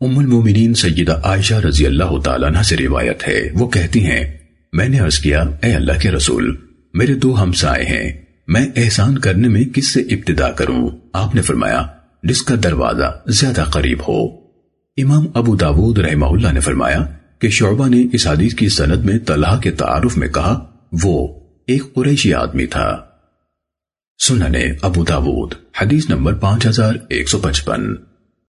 ام المومنین سیدہ عائشہ رضی اللہ تعالیٰ عنہ سے روایت ہے۔ وہ کہتی ہیں، میں نے عرض کیا، اے اللہ کے رسول، میرے دو ہمسائے ہیں۔ میں احسان کرنے میں کس سے ابتدا کروں؟ آپ نے فرمایا، جس کا دروازہ زیادہ قریب ہو۔ امام ابو داود رحمہ اللہ نے فرمایا کہ شعبہ نے اس حدیث کی سند میں طلحہ کے تعارف میں کہا، وہ ایک قریشی آدمی تھا۔ سننے ابو داود، حدیث نمبر پانچ ہزار ایک سو پچپن۔